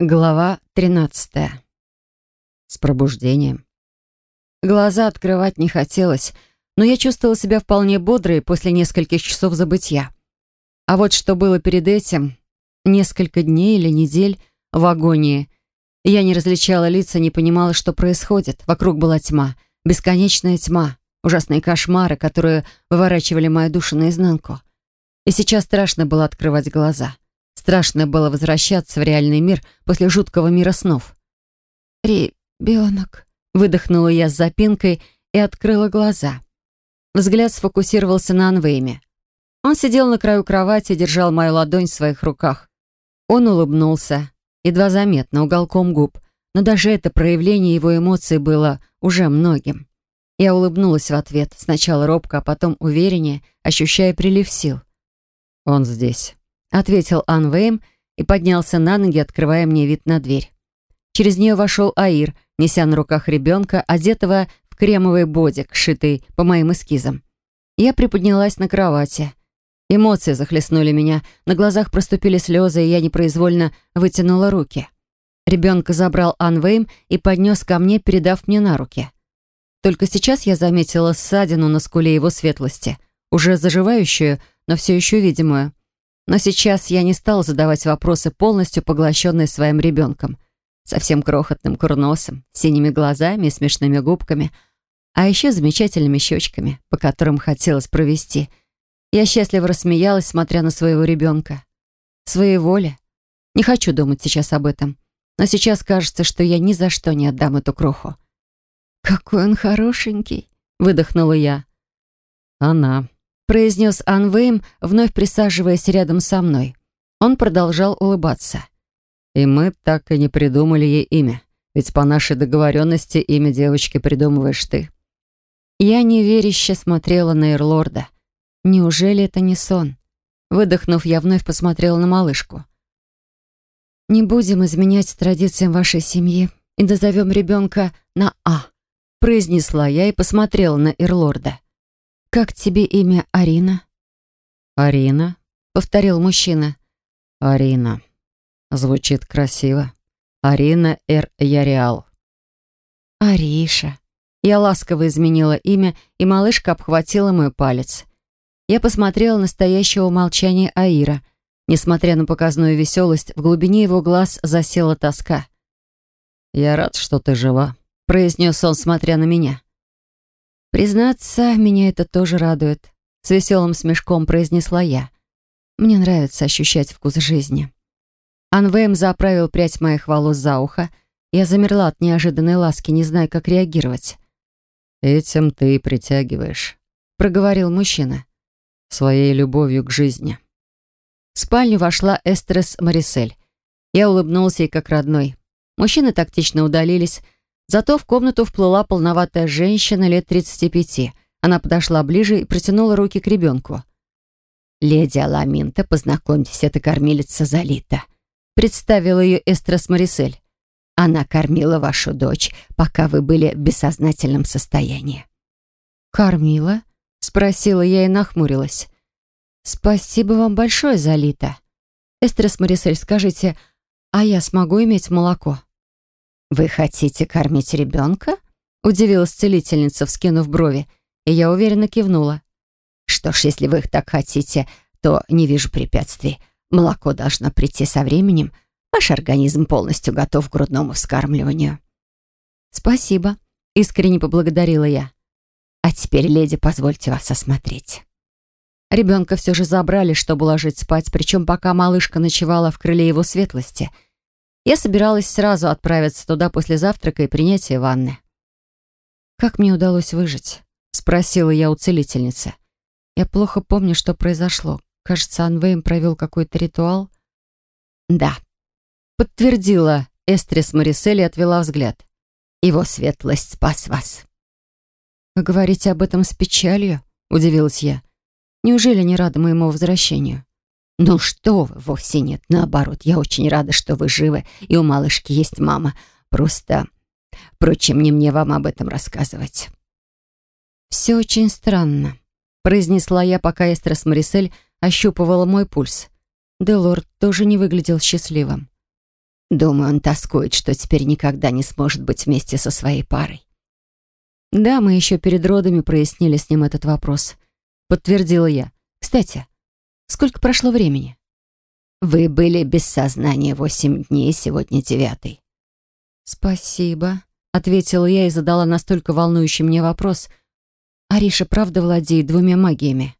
Глава 13. С пробуждением. Глаза открывать не хотелось, но я чувствовала себя вполне бодрой после нескольких часов забытья. А вот что было перед этим, несколько дней или недель в агонии. Я не различала лица, не понимала, что происходит. Вокруг была тьма, бесконечная тьма, ужасные кошмары, которые выворачивали мою душу наизнанку. И сейчас страшно было открывать глаза. Страшно было возвращаться в реальный мир после жуткого мира снов. «Ребенок», — выдохнула я с запинкой и открыла глаза. Взгляд сфокусировался на Анвейме. Он сидел на краю кровати и держал мою ладонь в своих руках. Он улыбнулся, едва заметно, уголком губ, но даже это проявление его эмоций было уже многим. Я улыбнулась в ответ, сначала робко, а потом увереннее, ощущая прилив сил. «Он здесь», — ответил Анвейм и поднялся на ноги, открывая мне вид на дверь. Через нее вошел Аир, неся на руках ребенка, одетого в кремовый бодик, сшитый по моим эскизам. Я приподнялась на кровати. Эмоции захлестнули меня, на глазах проступили слезы, и я непроизвольно вытянула руки. Ребенка забрал Анвейм и поднес ко мне, передав мне на руки. Только сейчас я заметила ссадину на скуле его светлости, уже заживающую, но все еще видимую. Но сейчас я не стал задавать вопросы, полностью поглощенные своим ребенком. Совсем крохотным курносом, синими глазами и смешными губками, а еще замечательными щечками, по которым хотелось провести. Я счастливо рассмеялась, смотря на своего ребенка. Своей воле. Не хочу думать сейчас об этом. Но сейчас кажется, что я ни за что не отдам эту кроху. «Какой он хорошенький!» — выдохнула я. «Она», произнес Анвейм, вновь присаживаясь рядом со мной. Он продолжал улыбаться. «И мы так и не придумали ей имя. Ведь по нашей договоренности имя девочки придумываешь ты». Я неверяще смотрела на Эрлорда. Неужели это не сон? Выдохнув, я вновь посмотрела на малышку. «Не будем изменять традициям вашей семьи и дозовем ребенка на «А», произнесла я и посмотрела на Эрлорда. «Как тебе имя Арина?» «Арина», — повторил мужчина. «Арина. Звучит красиво. Арина Эр Яриал». «Ариша». Я ласково изменила имя, и малышка обхватила мой палец. Я посмотрела на стоящего молчания Аира. Несмотря на показную веселость, в глубине его глаз засела тоска. «Я рад, что ты жива», — произнес он, смотря на меня. «Признаться, меня это тоже радует», — с веселым смешком произнесла я. «Мне нравится ощущать вкус жизни». Анвейм заправил прядь моих волос за ухо. Я замерла от неожиданной ласки, не зная, как реагировать. «Этим ты притягиваешь», — проговорил мужчина. «Своей любовью к жизни». В спальню вошла Эстрес Марисель. Я улыбнулся ей как родной. Мужчины тактично удалились, Зато в комнату вплыла полноватая женщина лет 35. Она подошла ближе и протянула руки к ребенку. «Леди Аламинта, познакомьтесь, это кормилица Залита», представила ее Эстрас Марисель. «Она кормила вашу дочь, пока вы были в бессознательном состоянии». «Кормила?» — спросила я и нахмурилась. «Спасибо вам большое, Залита. Эстрас Марисель, скажите, а я смогу иметь молоко?» «Вы хотите кормить ребенка?» — удивилась целительница, вскинув брови, и я уверенно кивнула. «Что ж, если вы их так хотите, то не вижу препятствий. Молоко должно прийти со временем. Ваш организм полностью готов к грудному вскармливанию». «Спасибо», — искренне поблагодарила я. «А теперь, леди, позвольте вас осмотреть». Ребенка все же забрали, чтобы ложить спать, причем пока малышка ночевала в крыле его светлости — я собиралась сразу отправиться туда после завтрака и принятия ванны. «Как мне удалось выжить?» — спросила я у целительницы. «Я плохо помню, что произошло. Кажется, Анвейм провел какой-то ритуал». «Да», — подтвердила Эстрис Марисель и отвела взгляд. «Его светлость спас вас». «Вы говорите об этом с печалью?» — удивилась я. «Неужели не рада моему возвращению?» «Ну что вы, вовсе нет. Наоборот, я очень рада, что вы живы, и у малышки есть мама. Просто... Впрочем, не мне вам об этом рассказывать». «Все очень странно», — произнесла я, пока Эстрас Марисель ощупывала мой пульс. Делорд тоже не выглядел счастливым. Думаю, он тоскует, что теперь никогда не сможет быть вместе со своей парой. Да, мы еще перед родами прояснили с ним этот вопрос. Подтвердила я. Кстати, сколько прошло времени? Вы были без сознания восемь дней, сегодня девятый. Спасибо, ответила я и задала настолько волнующий мне вопрос. Ариша правда владеет двумя магиями?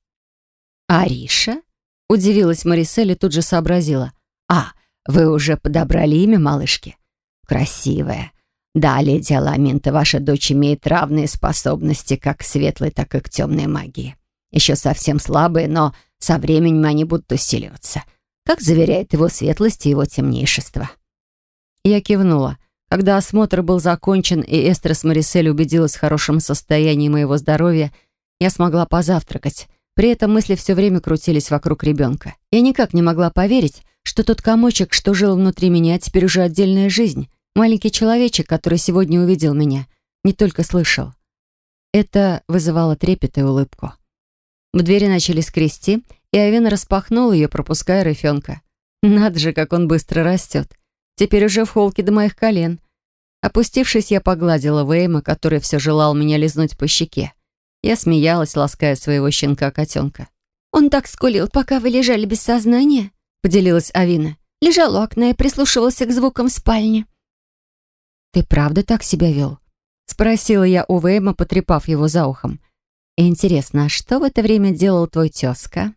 Ариша? Удивилась Марисель и тут же сообразила. А, вы уже подобрали имя малышки? Красивая. Да, леди Аламинта, ваша дочь имеет равные способности как к светлой, так и к темной магии. Еще совсем слабые, но со временем они будут усиливаться, как заверяет его светлость и его темнейшество. Я кивнула. Когда осмотр был закончен и Эстер с Марисель убедилась в хорошем состоянии моего здоровья, я смогла позавтракать. При этом мысли все время крутились вокруг ребенка. Я никак не могла поверить, что тот комочек, что жил внутри меня, теперь уже отдельная жизнь. Маленький человечек, который сегодня увидел меня, не только слышал. Это вызывало трепет и улыбку. В двери начали скрести, и Авена распахнул ее, пропуская рыфенка. Надо же, как он быстро растет. Теперь уже в холке до моих колен. Опустившись, я погладила Вейма, который все желал меня лизнуть по щеке. Я смеялась, лаская своего щенка-котенка. «Он так скулил, пока вы лежали без сознания», — поделилась Авина. «Лежал у окна и прислушивался к звукам в спальне». «Ты правда так себя вел?» — спросила я у Вейма, потрепав его за ухом. «Интересно, а что в это время делал твой тезка?»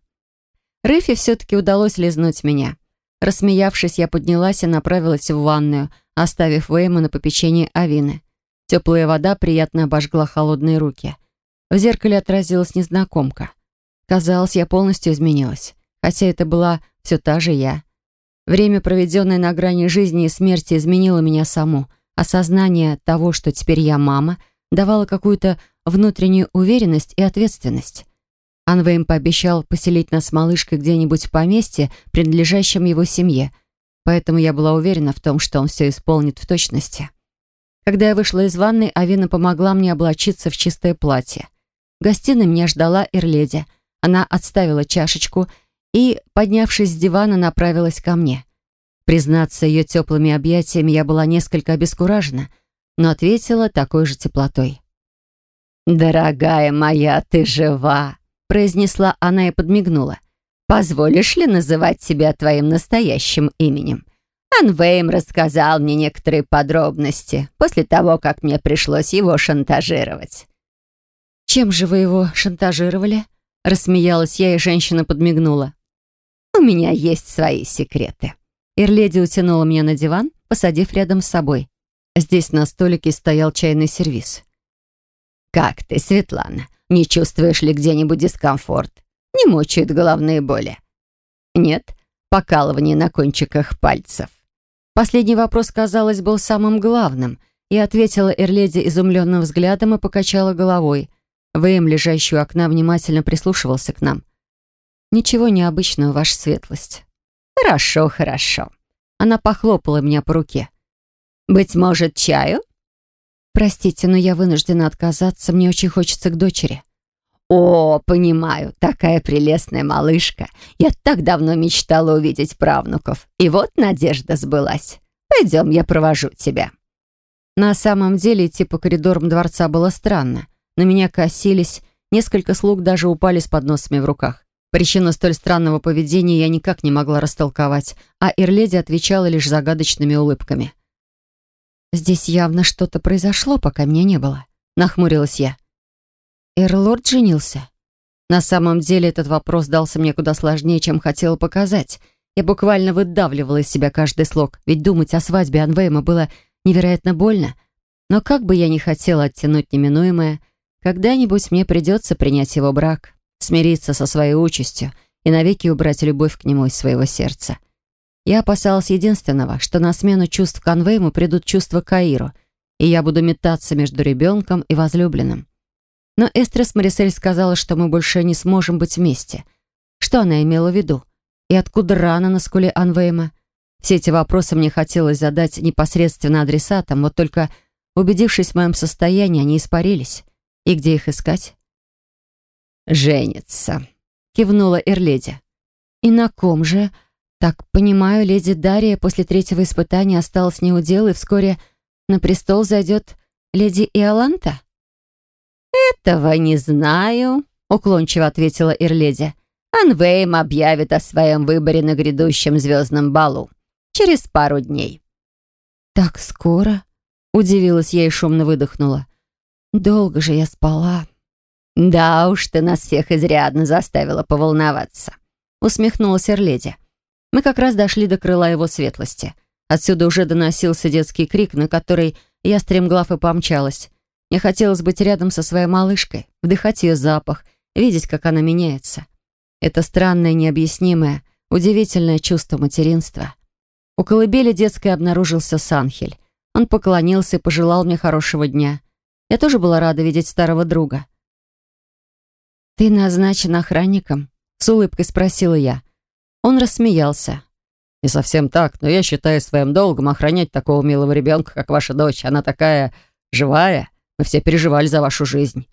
Рыфи все-таки удалось лизнуть меня. Рассмеявшись, я поднялась и направилась в ванную, оставив Вейма на попечении Авины. Теплая вода приятно обожгла холодные руки. В зеркале отразилась незнакомка. Казалось, я полностью изменилась, хотя это была все та же я. Время, проведенное на грани жизни и смерти, изменило меня саму. Осознание того, что теперь я мама, давало какую-то внутреннюю уверенность и ответственность. Анвейм пообещал поселить нас с малышкой где-нибудь в поместье, принадлежащем его семье, поэтому я была уверена в том, что он все исполнит в точности. Когда я вышла из ванной, Авина помогла мне облачиться в чистое платье. В гостиной меня ждала Ирледи. Она отставила чашечку и, поднявшись с дивана, направилась ко мне. Признаться, ее теплыми объятиями я была несколько обескуражена, но ответила такой же теплотой. «Дорогая моя, ты жива!» произнесла она и подмигнула. «Позволишь ли называть тебя твоим настоящим именем?» Анвейм рассказал мне некоторые подробности после того, как мне пришлось его шантажировать. «Чем же вы его шантажировали?» Рассмеялась я, и женщина подмигнула. «У меня есть свои секреты». Ирледи утянула меня на диван, посадив рядом с собой. Здесь на столике стоял чайный сервиз. «Как ты, Светлана? Не чувствуешь ли где-нибудь дискомфорт? Не мучают головные боли?» «Нет? Покалывание на кончиках пальцев?» Последний вопрос, казалось, был самым главным. Я ответила Эрледи изумленным взглядом и покачала головой – Вэйм, лежащий у окна, внимательно прислушивался к нам. «Ничего необычного, ваша светлость». «Хорошо, хорошо». Она похлопала меня по руке. «Быть может, чаю?» «Простите, но я вынуждена отказаться. Мне очень хочется к дочери». «О, понимаю, такая прелестная малышка. Я так давно мечтала увидеть правнуков. И вот надежда сбылась. Пойдем, я провожу тебя». На самом деле идти по коридорам дворца было странно. На меня косились, несколько слуг даже упали с подносами в руках. Причину столь странного поведения я никак не могла растолковать, а Ирледи отвечала лишь загадочными улыбками. «Здесь явно что-то произошло, пока меня не было», — нахмурилась я. «Эрлорд женился?» На самом деле этот вопрос дался мне куда сложнее, чем хотела показать. Я буквально выдавливала из себя каждый слог, ведь думать о свадьбе Анвейма было невероятно больно. Но как бы я ни хотела оттянуть неминуемое, когда-нибудь мне придется принять его брак, смириться со своей участью и навеки убрать любовь к нему из своего сердца. Я опасалась единственного, что на смену чувств Конвейму придут чувства Каиру, и я буду метаться между ребенком и возлюбленным. Но Эстрес Марисель сказала, что мы больше не сможем быть вместе. Что она имела в виду? И откуда рана на скуле Анвейма? Все эти вопросы мне хотелось задать непосредственно адресатам, вот только, убедившись в моем состоянии, они испарились. И где их искать? «Женится», — кивнула Эрледи. «И на ком же? Так, понимаю, леди Дарья после третьего испытания осталась неудел, и вскоре на престол зайдет леди Иоланта? «Этого не знаю», — уклончиво ответила Ирледи. «Анвейм объявит о своем выборе на грядущем звездном балу. Через пару дней». «Так скоро?» — удивилась я и шумно выдохнула. «Долго же я спала». «Да уж, ты нас всех изрядно заставила поволноваться», — усмехнулась Ирледи. Мы как раз дошли до крыла его светлости. Отсюда уже доносился детский крик, на который я стремглав и помчалась. Мне хотелось быть рядом со своей малышкой, вдыхать ее запах, видеть, как она меняется. Это странное, необъяснимое, удивительное чувство материнства. У колыбели детской обнаружился Санхель. Он поклонился и пожелал мне хорошего дня. Я тоже была рада видеть старого друга. «Ты назначен охранником?» — с улыбкой спросила я. Он рассмеялся. «Не совсем так, но я считаю своим долгом охранять такого милого ребенка, как ваша дочь. Она такая живая. Мы все переживали за вашу жизнь».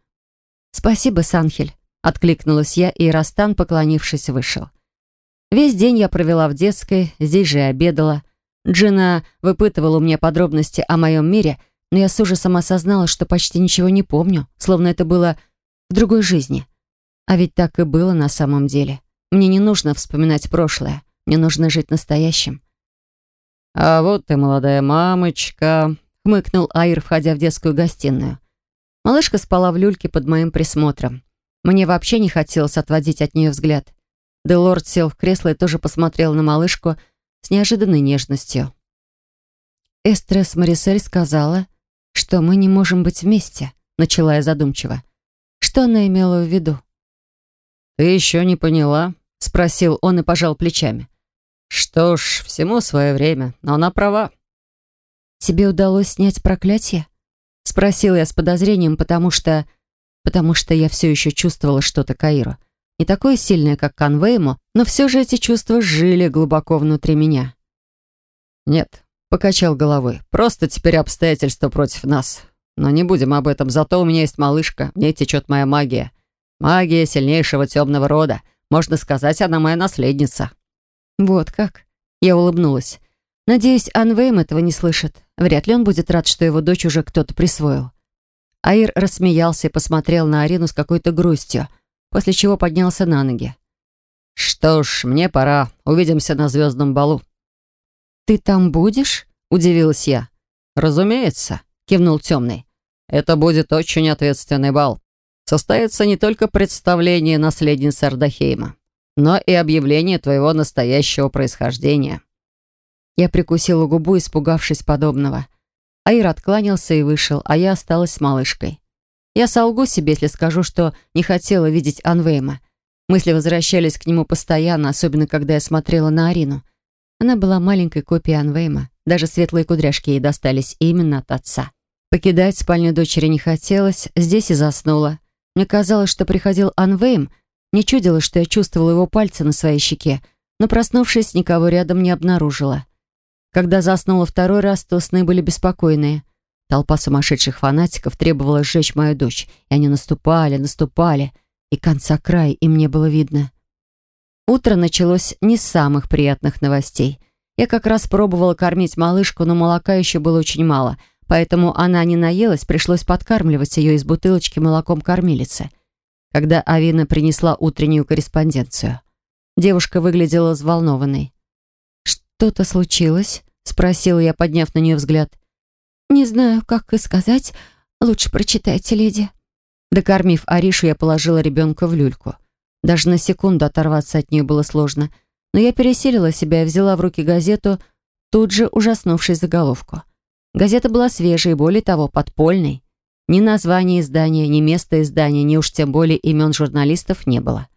«Спасибо, Санхель», — откликнулась я, и Растан, поклонившись, вышел. Весь день я провела в детской, здесь же и обедала. Джина выпытывала у меня подробности о моем мире, но я с ужасом осознала, что почти ничего не помню, словно это было в другой жизни. А ведь так и было на самом деле. Мне не нужно вспоминать прошлое. Мне нужно жить настоящим. «А вот ты, молодая мамочка», — хмыкнул Айр, входя в детскую гостиную. Малышка спала в люльке под моим присмотром. Мне вообще не хотелось отводить от нее взгляд. Делорд сел в кресло и тоже посмотрел на малышку с неожиданной нежностью. «Эстрес Марисель сказала, что мы не можем быть вместе», — начала я задумчиво. Что она имела в виду? «Ты еще не поняла?» — спросил он и пожал плечами. «Что ж, всему свое время, но она права». «Тебе удалось снять проклятие?» — спросил я с подозрением, потому что... потому что я все еще чувствовала что-то Каиру. Не такое сильное, как Канвейму, но все же эти чувства жили глубоко внутри меня. «Нет», — покачал головой, — «просто теперь обстоятельства против нас. Но не будем об этом, зато у меня есть малышка, в ней течет моя магия. Магия сильнейшего темного рода. Можно сказать, она моя наследница». «Вот как?» Я улыбнулась. «Надеюсь, Анвейм этого не слышит. Вряд ли он будет рад, что его дочь уже кто-то присвоил». Аир рассмеялся и посмотрел на Арину с какой-то грустью, после чего поднялся на ноги. «Что ж, мне пора. Увидимся на звездном балу». «Ты там будешь?» — удивилась я. «Разумеется», — кивнул темный. «Это будет очень ответственный бал состоится не только представление наследницы Ардахейма, но и объявление твоего настоящего происхождения». Я прикусила губу, испугавшись подобного. Аир откланялся и вышел, а я осталась с малышкой. Я солгу себе, если скажу, что не хотела видеть Анвейма. Мысли возвращались к нему постоянно, особенно когда я смотрела на Арину. Она была маленькой копией Анвейма. Даже светлые кудряшки ей достались именно от отца. Покидать спальню дочери не хотелось, здесь и заснула. Мне казалось, что приходил Анвейм, мне чудилось, что я чувствовала его пальцы на своей щеке, но, проснувшись, никого рядом не обнаружила. Когда заснула второй раз, то сны были беспокойные. Толпа сумасшедших фанатиков требовала сжечь мою дочь, и они наступали, наступали, и конца края им не было видно. Утро началось не с самых приятных новостей. Я как раз пробовала кормить малышку, но молока еще было очень мало — Поэтому она не наелась, пришлось подкармливать ее из бутылочки молоком кормилицы. Когда Авина принесла утреннюю корреспонденцию. Девушка выглядела взволнованной. «Что-то случилось?» — спросила я, подняв на нее взгляд. «Не знаю, как и сказать. Лучше прочитайте, леди». Докормив Аришу, я положила ребенка в люльку. Даже на секунду оторваться от нее было сложно, но я пересилила себя и взяла в руки газету, тут же ужаснувшись заголовку. Газета была свежей более того, подпольной. Ни названия издания, ни места издания, ни уж тем более имен журналистов не было.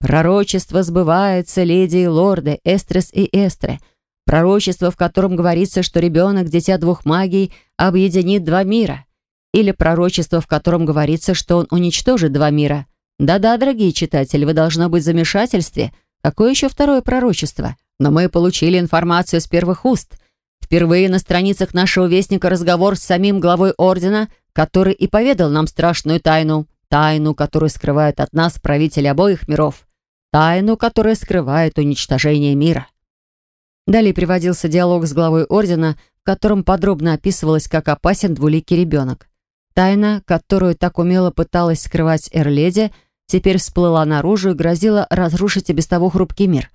«Пророчество сбывается, леди и лорды, эстрес и эстре. Пророчество, в котором говорится, что ребенок, дитя двух магий, объединит два мира. Или пророчество, в котором говорится, что он уничтожит два мира. Да-да, дорогие читатели, вы должно быть в замешательстве. Какое еще второе пророчество? Но мы получили информацию с первых уст – Впервые на страницах нашего вестника разговор с самим главой ордена, который и поведал нам страшную тайну. Тайну, которую скрывает от нас правители обоих миров. Тайну, которая скрывает уничтожение мира. Далее приводился диалог с главой ордена, в котором подробно описывалось, как опасен двуликий ребенок. Тайна, которую так умело пыталась скрывать Эрледи, теперь всплыла наружу и грозила разрушить и без того хрупкий мир.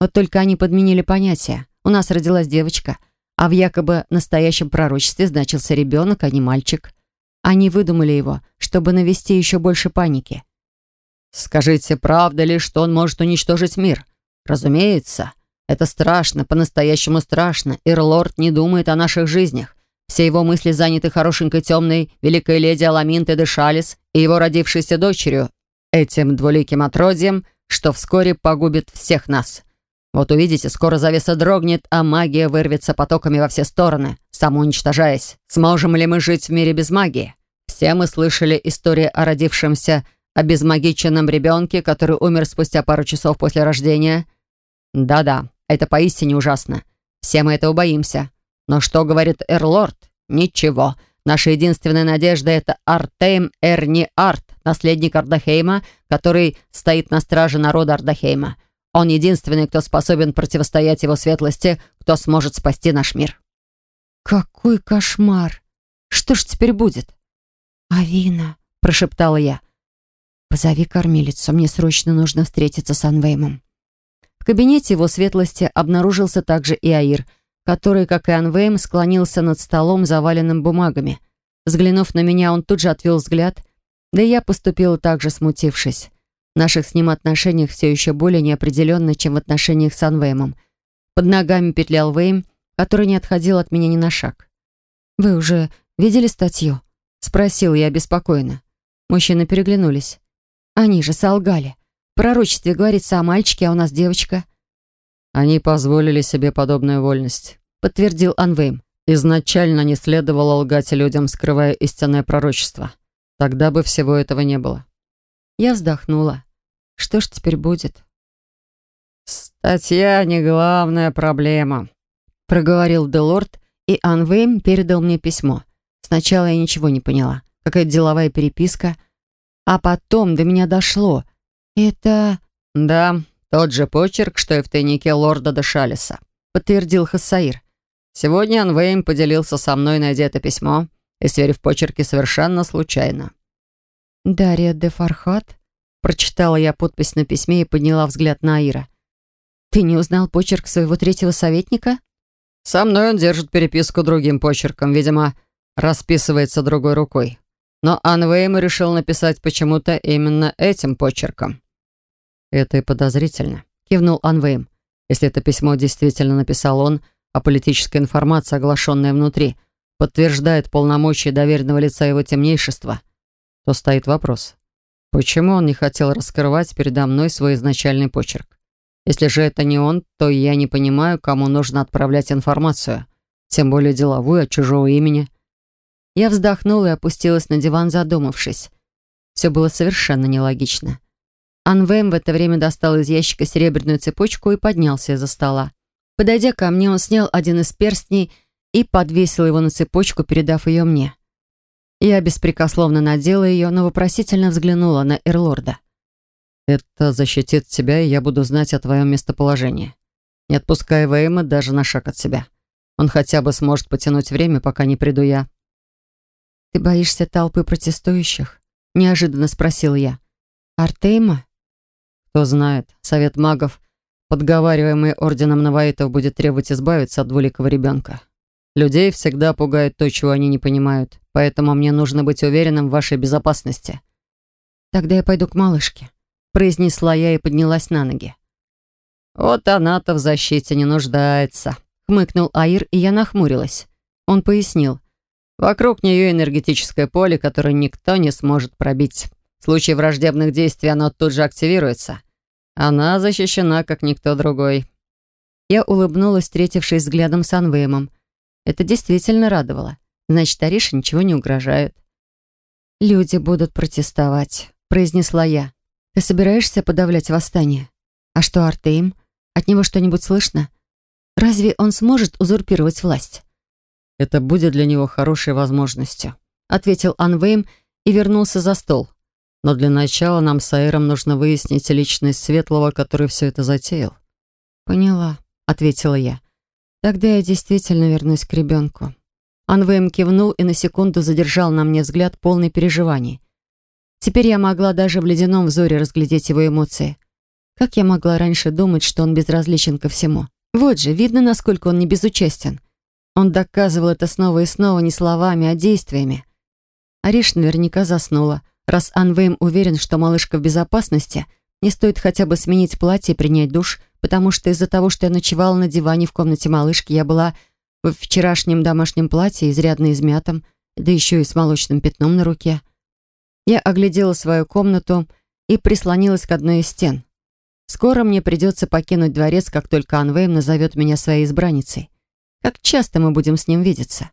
Вот только они подменили понятия. У нас родилась девочка, а в якобы настоящем пророчестве значился ребенок, а не мальчик. Они выдумали его, чтобы навести еще больше паники. «Скажите, правда ли, что он может уничтожить мир?» «Разумеется. Это страшно, по-настоящему страшно. Ирлорд не думает о наших жизнях. Все его мысли заняты хорошенькой темной великой леди Аламинтой де Шалис и его родившейся дочерью, этим двуликим отродьем, что вскоре погубит всех нас. Вот увидите, скоро завеса дрогнет, а магия вырвется потоками во все стороны, самоуничтожаясь. Сможем ли мы жить в мире без магии? Все мы слышали истории о родившемся обезмагиченном ребенке, который умер спустя пару часов после рождения. Да-да, это поистине ужасно. Все мы этого боимся. Но что говорит Эрлорд? Ничего. Наша единственная надежда — это Артейм Эрни Арт, наследник Ардахейма, который стоит на страже народа Ардахейма. Он единственный, кто способен противостоять его светлости, кто сможет спасти наш мир. «Какой кошмар! Что ж теперь будет?» «Авина», — прошептала я, — «Позови кормилицу, мне срочно нужно встретиться с Анвеймом». В кабинете его светлости обнаружился также и Аир, который, как и Анвейм, склонился над столом, заваленным бумагами. Взглянув на меня, он тут же отвел взгляд, да и я поступила так же, смутившись. В наших с ним отношениях все еще более неопределенно, чем в отношениях с Анвеймом. Под ногами петлял Вейм, который не отходил от меня ни на шаг. «Вы уже видели статью?» — спросил я обеспокоенно. Мужчины переглянулись. Они же солгали. В пророчестве говорится о мальчике, а у нас девочка. Они позволили себе подобную вольность, подтвердил Анвейм. Изначально не следовало лгать людям, скрывая истинное пророчество. Тогда бы всего этого не было. Я вздохнула. Что ж теперь будет? «Статья не главная проблема», — проговорил Делорд, и Анвейм передал мне письмо. Сначала я ничего не поняла. Какая-то деловая переписка — а потом до меня дошло. Это... Да, тот же почерк, что и в тайнике лорда Дешалиса, подтвердил Хассаир. Сегодня Анвейм поделился со мной, найдя это письмо, и сверив почерки совершенно случайно. «Дарья де Фархат?» Прочитала я подпись на письме и подняла взгляд на Аира. «Ты не узнал почерк своего третьего советника?» «Со мной он держит переписку другим почерком, видимо, расписывается другой рукой но Анвейм решил написать почему-то именно этим почерком. «Это и подозрительно», — кивнул Анвейм. «Если это письмо действительно написал он, а политическая информация, оглашенная внутри, подтверждает полномочия доверенного лица его темнейшества, то стоит вопрос, почему он не хотел раскрывать передо мной свой изначальный почерк? Если же это не он, то я не понимаю, кому нужно отправлять информацию, тем более деловую от чужого имени». Я вздохнула и опустилась на диван, задумавшись. Все было совершенно нелогично. Анвем в это время достал из ящика серебряную цепочку и поднялся из-за стола. Подойдя ко мне, он снял один из перстней и подвесил его на цепочку, передав ее мне. Я беспрекословно надела ее, но вопросительно взглянула на Эрлорда. «Это защитит тебя, и я буду знать о твоем местоположении. Не отпускай Вейма даже на шаг от себя. Он хотя бы сможет потянуть время, пока не приду я». «Ты боишься толпы протестующих?» — неожиданно спросил я. «Артейма?» «Кто знает, совет магов, подговариваемый орденом Наваитов, будет требовать избавиться от двуликого ребенка. Людей всегда пугает то, чего они не понимают, поэтому мне нужно быть уверенным в вашей безопасности». «Тогда я пойду к малышке», — произнесла я и поднялась на ноги. «Вот она-то в защите не нуждается», — хмыкнул Аир, и я нахмурилась. Он пояснил. Вокруг нее энергетическое поле, которое никто не сможет пробить. В случае враждебных действий оно тут же активируется. Она защищена, как никто другой. Я улыбнулась, встретившись взглядом с Анвеймом. Это действительно радовало. Значит, Арише ничего не угрожает. «Люди будут протестовать», — произнесла я. «Ты собираешься подавлять восстание? А что Артейм? От него что-нибудь слышно? Разве он сможет узурпировать власть?» Это будет для него хорошей возможностью», — ответил Анвейм и вернулся за стол. «Но для начала нам с Аэром нужно выяснить личность Светлого, который все это затеял». «Поняла», — ответила я. Тогда я действительно вернусь к ребенку. Анвейм кивнул и на секунду задержал на мне взгляд полный переживаний. Теперь я могла даже в ледяном взоре разглядеть его эмоции. Как я могла раньше думать, что он безразличен ко всему? Вот же, видно, насколько он не безучастен. Он доказывал это снова и снова не словами, а действиями. Ариш наверняка заснула. Раз Анвейм уверен, что малышка в безопасности, не стоит хотя бы сменить платье и принять душ, потому что из-за того, что я ночевала на диване в комнате малышки, я была в вчерашнем домашнем платье, изрядно измятом, да еще и с молочным пятном на руке. Я оглядела свою комнату и прислонилась к одной из стен. Скоро мне придется покинуть дворец, как только Анвейм назовет меня своей избранницей. Как часто мы будем с ним видеться?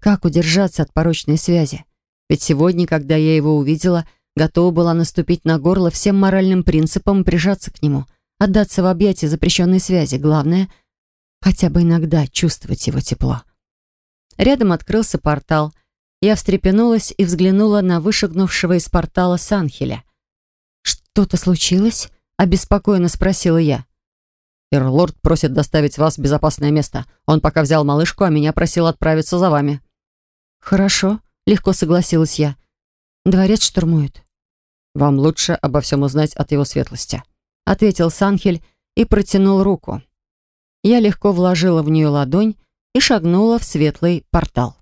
Как удержаться от порочной связи? Ведь сегодня, когда я его увидела, готова была наступить на горло всем моральным принципам и прижаться к нему, отдаться в объятия запрещенной связи. Главное — хотя бы иногда чувствовать его тепло. Рядом открылся портал — я встрепенулась и взглянула на вышагнувшего из портала Санхеля. «Что-то случилось?» — обеспокоенно спросила я. «Эрлорд просит доставить вас в безопасное место. Он пока взял малышку, а меня просил отправиться за вами». «Хорошо», — легко согласилась я. «Дворец штурмуют». «Вам лучше обо всем узнать от его светлости», — ответил Санхель и протянул руку. Я легко вложила в нее ладонь и шагнула в светлый портал.